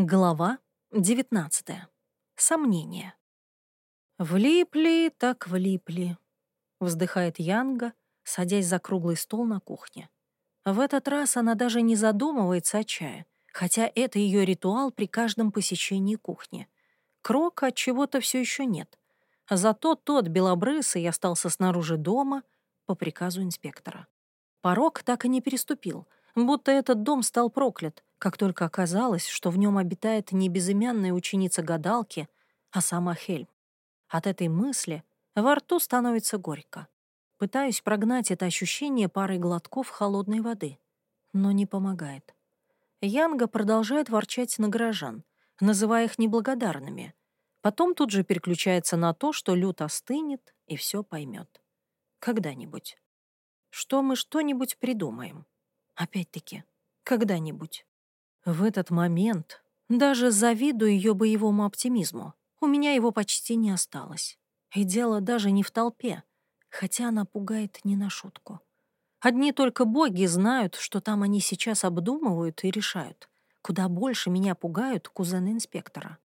Глава 19. Сомнения. «Влипли, так влипли», — вздыхает Янга, садясь за круглый стол на кухне. В этот раз она даже не задумывается о чае, хотя это ее ритуал при каждом посещении кухни. Крока от чего-то все еще нет. Зато тот белобрысый остался снаружи дома по приказу инспектора. Порог так и не переступил, будто этот дом стал проклят, как только оказалось, что в нем обитает не безымянная ученица гадалки, а сама Хельм. От этой мысли во рту становится горько. Пытаюсь прогнать это ощущение парой глотков холодной воды, но не помогает. Янга продолжает ворчать на горожан, называя их неблагодарными. Потом тут же переключается на то, что Лют остынет и все поймет. Когда-нибудь. Что мы что-нибудь придумаем. Опять-таки, когда-нибудь. В этот момент даже завидую ее боевому оптимизму. У меня его почти не осталось. И дело даже не в толпе, хотя она пугает не на шутку. Одни только боги знают, что там они сейчас обдумывают и решают. Куда больше меня пугают кузены инспектора.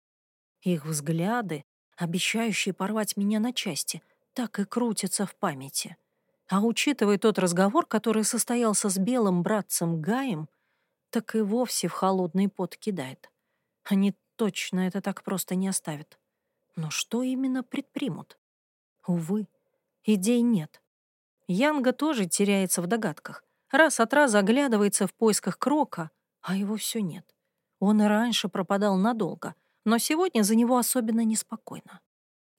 Их взгляды, обещающие порвать меня на части, так и крутятся в памяти. А учитывая тот разговор, который состоялся с белым братцем Гаем, так и вовсе в холодный пот кидает. Они точно это так просто не оставят. Но что именно предпримут? Увы, идей нет. Янга тоже теряется в догадках. Раз от раза оглядывается в поисках Крока, а его все нет. Он и раньше пропадал надолго, но сегодня за него особенно неспокойно.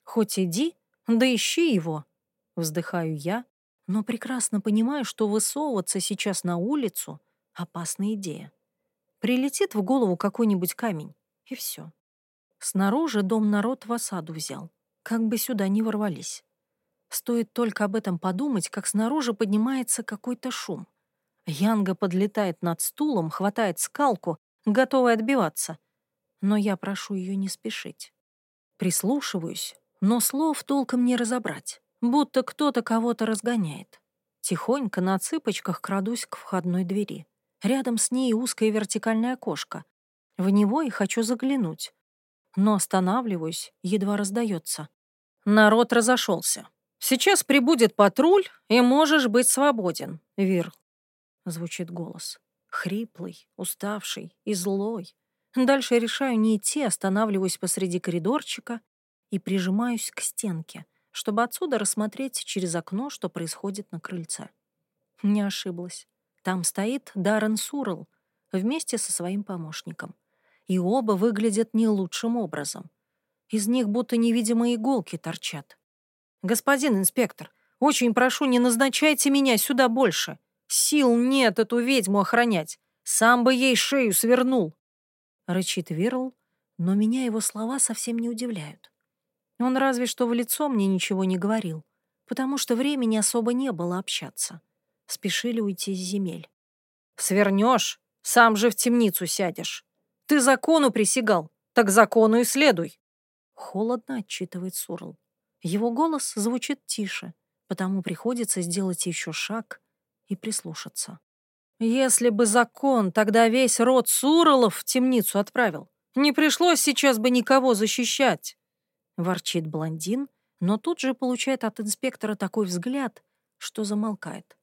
Хоть иди, да ищи его, вздыхаю я, но прекрасно понимаю, что высовываться сейчас на улицу — опасная идея. Прилетит в голову какой-нибудь камень, и все. Снаружи дом народ в осаду взял, как бы сюда не ворвались. Стоит только об этом подумать, как снаружи поднимается какой-то шум. Янга подлетает над стулом, хватает скалку, готовая отбиваться. Но я прошу ее не спешить. Прислушиваюсь, но слов толком не разобрать, будто кто-то кого-то разгоняет. Тихонько на цыпочках крадусь к входной двери. Рядом с ней узкое вертикальное окошко. В него и хочу заглянуть. Но останавливаюсь, едва раздается. Народ разошелся. «Сейчас прибудет патруль, и можешь быть свободен, Вирл», — звучит голос. Хриплый, уставший и злой. Дальше решаю не идти, останавливаюсь посреди коридорчика и прижимаюсь к стенке, чтобы отсюда рассмотреть через окно, что происходит на крыльце. Не ошиблась. Там стоит Даррен Сурл вместе со своим помощником. И оба выглядят не лучшим образом. Из них будто невидимые иголки торчат. «Господин инспектор, очень прошу, не назначайте меня сюда больше. Сил нет эту ведьму охранять. Сам бы ей шею свернул!» Рычит Вирл, но меня его слова совсем не удивляют. Он разве что в лицо мне ничего не говорил, потому что времени особо не было общаться. Спешили уйти из земель. «Свернешь, сам же в темницу сядешь. Ты закону присягал, так закону и следуй!» Холодно отчитывает Сурл. Его голос звучит тише, потому приходится сделать еще шаг и прислушаться. Если бы закон тогда весь род Суролов в темницу отправил, не пришлось сейчас бы никого защищать. Ворчит блондин, но тут же получает от инспектора такой взгляд, что замолкает.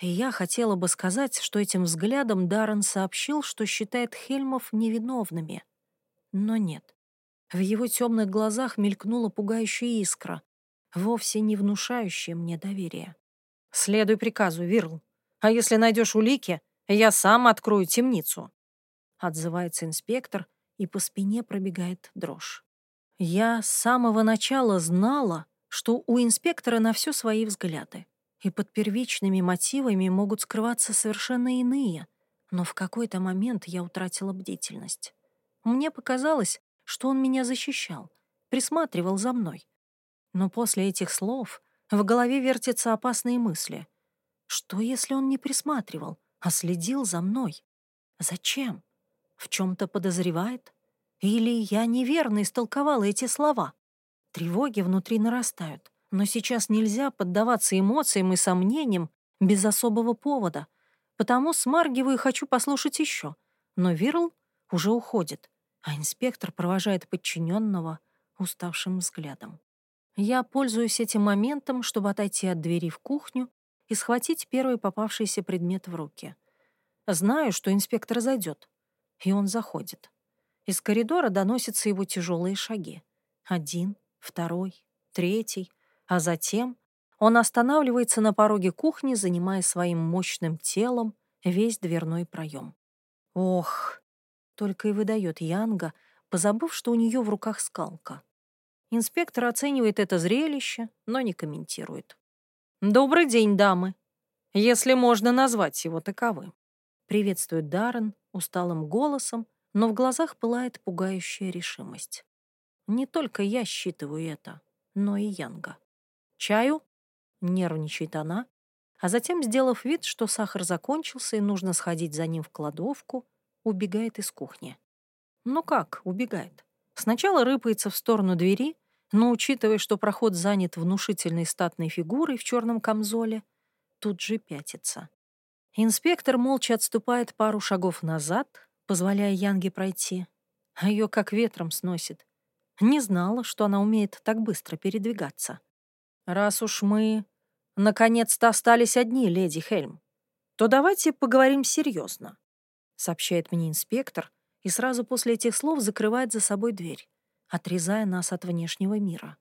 И я хотела бы сказать, что этим взглядом Даррен сообщил, что считает Хельмов невиновными. Но нет. В его темных глазах мелькнула пугающая искра, вовсе не внушающая мне доверия. «Следуй приказу, Вирл. А если найдешь улики, я сам открою темницу», — отзывается инспектор, и по спине пробегает дрожь. Я с самого начала знала, что у инспектора на все свои взгляды, и под первичными мотивами могут скрываться совершенно иные, но в какой-то момент я утратила бдительность. Мне показалось, что он меня защищал, присматривал за мной. Но после этих слов в голове вертятся опасные мысли. Что, если он не присматривал, а следил за мной? Зачем? В чем-то подозревает? Или я неверно истолковала эти слова? Тревоги внутри нарастают, но сейчас нельзя поддаваться эмоциям и сомнениям без особого повода, потому смаргиваю и хочу послушать еще. Но Вирл уже уходит. а инспектор провожает подчиненного уставшим взглядом. Я пользуюсь этим моментом, чтобы отойти от двери в кухню и схватить первый попавшийся предмет в руки. Знаю, что инспектор зайдет, и он заходит. Из коридора доносятся его тяжелые шаги. Один, второй, третий, а затем он останавливается на пороге кухни, занимая своим мощным телом весь дверной проем. Ох, только и выдает Янга, позабыв, что у нее в руках скалка. Инспектор оценивает это зрелище, но не комментирует. «Добрый день, дамы, если можно назвать его таковым». Приветствует Даррен усталым голосом, но в глазах пылает пугающая решимость. Не только я считываю это, но и Янга. «Чаю?» — нервничает она, а затем, сделав вид, что сахар закончился и нужно сходить за ним в кладовку, убегает из кухни. Ну как убегает? Сначала рыпается в сторону двери, но, учитывая, что проход занят внушительной статной фигурой в черном камзоле, тут же пятится. Инспектор молча отступает пару шагов назад, позволяя Янге пройти, а ее как ветром сносит. Не знала, что она умеет так быстро передвигаться. «Раз уж мы наконец-то остались одни, леди Хельм, то давайте поговорим серьезно сообщает мне инспектор и сразу после этих слов закрывает за собой дверь, отрезая нас от внешнего мира.